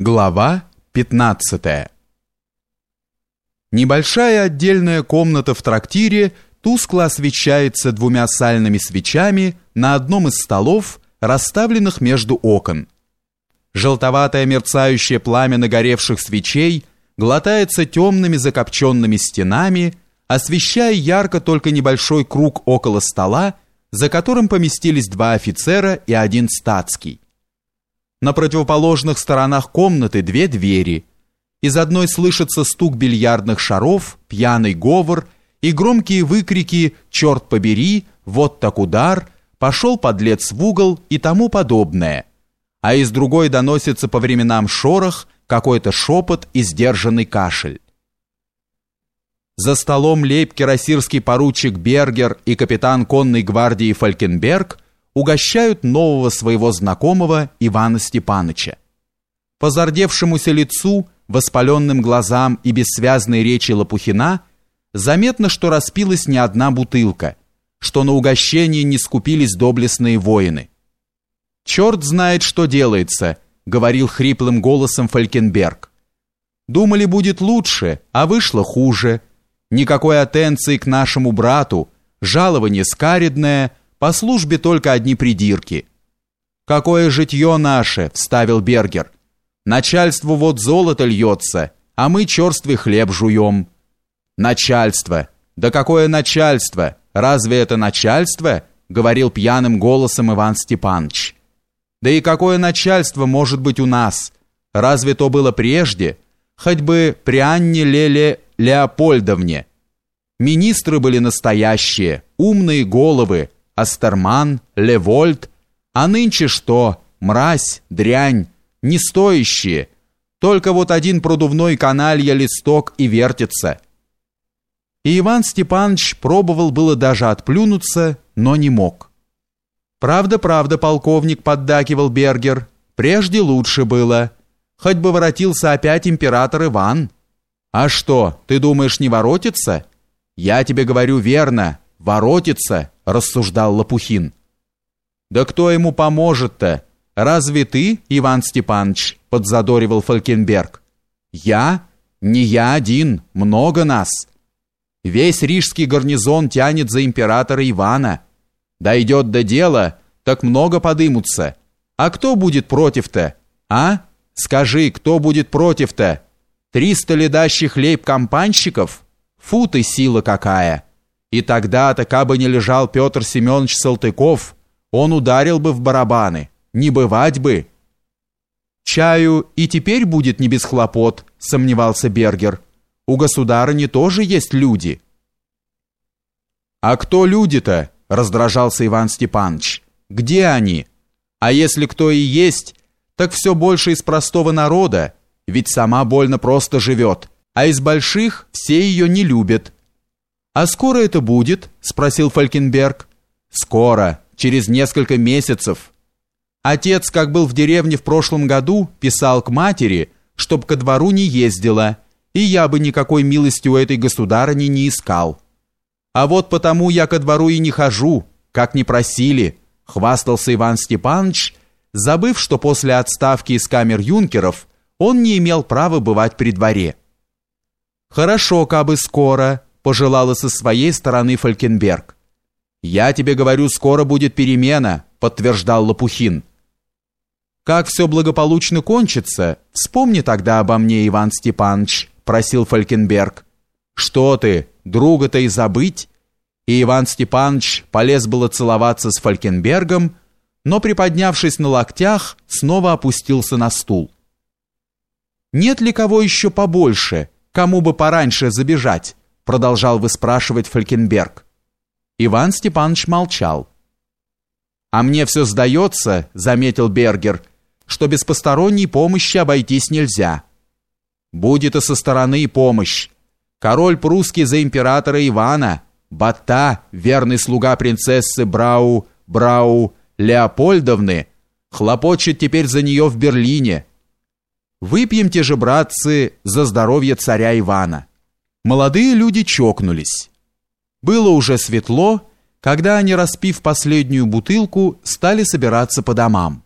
Глава 15 Небольшая отдельная комната в трактире тускло освещается двумя сальными свечами на одном из столов, расставленных между окон. Желтоватое мерцающее пламя нагоревших свечей глотается темными закопченными стенами, освещая ярко только небольшой круг около стола, за которым поместились два офицера и один статский. На противоположных сторонах комнаты две двери. Из одной слышится стук бильярдных шаров, пьяный говор и громкие выкрики «Черт побери!», «Вот так удар!», «Пошел подлец в угол» и тому подобное. А из другой доносится по временам шорох, какой-то шепот и сдержанный кашель. За столом лейб-кирасирский поручик Бергер и капитан конной гвардии Фалькенберг – угощают нового своего знакомого Ивана Степаныча. По зардевшемуся лицу, воспаленным глазам и бессвязной речи Лопухина заметно, что распилась не одна бутылка, что на угощении не скупились доблестные воины. «Черт знает, что делается», — говорил хриплым голосом Фалькенберг. «Думали, будет лучше, а вышло хуже. Никакой атенции к нашему брату, жалование скаридное, по службе только одни придирки. «Какое житье наше!» — вставил Бергер. «Начальству вот золото льется, а мы черствый хлеб жуем». «Начальство! Да какое начальство! Разве это начальство?» — говорил пьяным голосом Иван Степанович. «Да и какое начальство может быть у нас? Разве то было прежде? Хоть бы при Анне Леле Леопольдовне. Министры были настоящие, умные головы, Астерман, Левольт, а нынче что? Мразь, дрянь, не стоящие. Только вот один продувной каналья листок и вертится. И Иван Степанович пробовал было даже отплюнуться, но не мог. «Правда, правда, полковник», — поддакивал Бергер. «Прежде лучше было. Хоть бы воротился опять император Иван». «А что, ты думаешь, не воротится?» «Я тебе говорю верно, воротится», рассуждал Лопухин. Да кто ему поможет-то? Разве ты, Иван Степанович, подзадоривал Фалькенберг. Я? Не я один, много нас. Весь рижский гарнизон тянет за императора Ивана. Дойдет до дела, так много подымутся. А кто будет против-то? А? Скажи, кто будет против-то? Триста ледащих лейб-компанщиков? Фу ты, сила какая!» И тогда-то, кабы не лежал Петр Семенович Салтыков, он ударил бы в барабаны. Не бывать бы. Чаю и теперь будет не без хлопот, сомневался Бергер. У государыни тоже есть люди. А кто люди-то? раздражался Иван Степанович. Где они? А если кто и есть, так все больше из простого народа, ведь сама больно просто живет, а из больших все ее не любят. «А скоро это будет?» – спросил Фалькенберг. «Скоро, через несколько месяцев». Отец, как был в деревне в прошлом году, писал к матери, чтоб ко двору не ездила, и я бы никакой милости у этой государыни не искал. А вот потому я ко двору и не хожу, как не просили, хвастался Иван Степанович, забыв, что после отставки из камер юнкеров он не имел права бывать при дворе. «Хорошо, кабы скоро», пожелала со своей стороны Фалькенберг. «Я тебе говорю, скоро будет перемена», — подтверждал Лопухин. «Как все благополучно кончится, вспомни тогда обо мне, Иван Степанович», — просил Фалькенберг. «Что ты, друга-то и забыть?» И Иван Степанович полез было целоваться с Фалькенбергом, но, приподнявшись на локтях, снова опустился на стул. «Нет ли кого еще побольше, кому бы пораньше забежать?» Продолжал выспрашивать Фалькенберг. Иван Степанович молчал. «А мне все сдается», — заметил Бергер, «что без посторонней помощи обойтись нельзя». «Будет и со стороны помощь. Король прусский за императора Ивана, Бата, верный слуга принцессы Брау, Брау, Леопольдовны, хлопочет теперь за нее в Берлине. Выпьемте же, братцы, за здоровье царя Ивана». Молодые люди чокнулись. Было уже светло, когда они, распив последнюю бутылку, стали собираться по домам.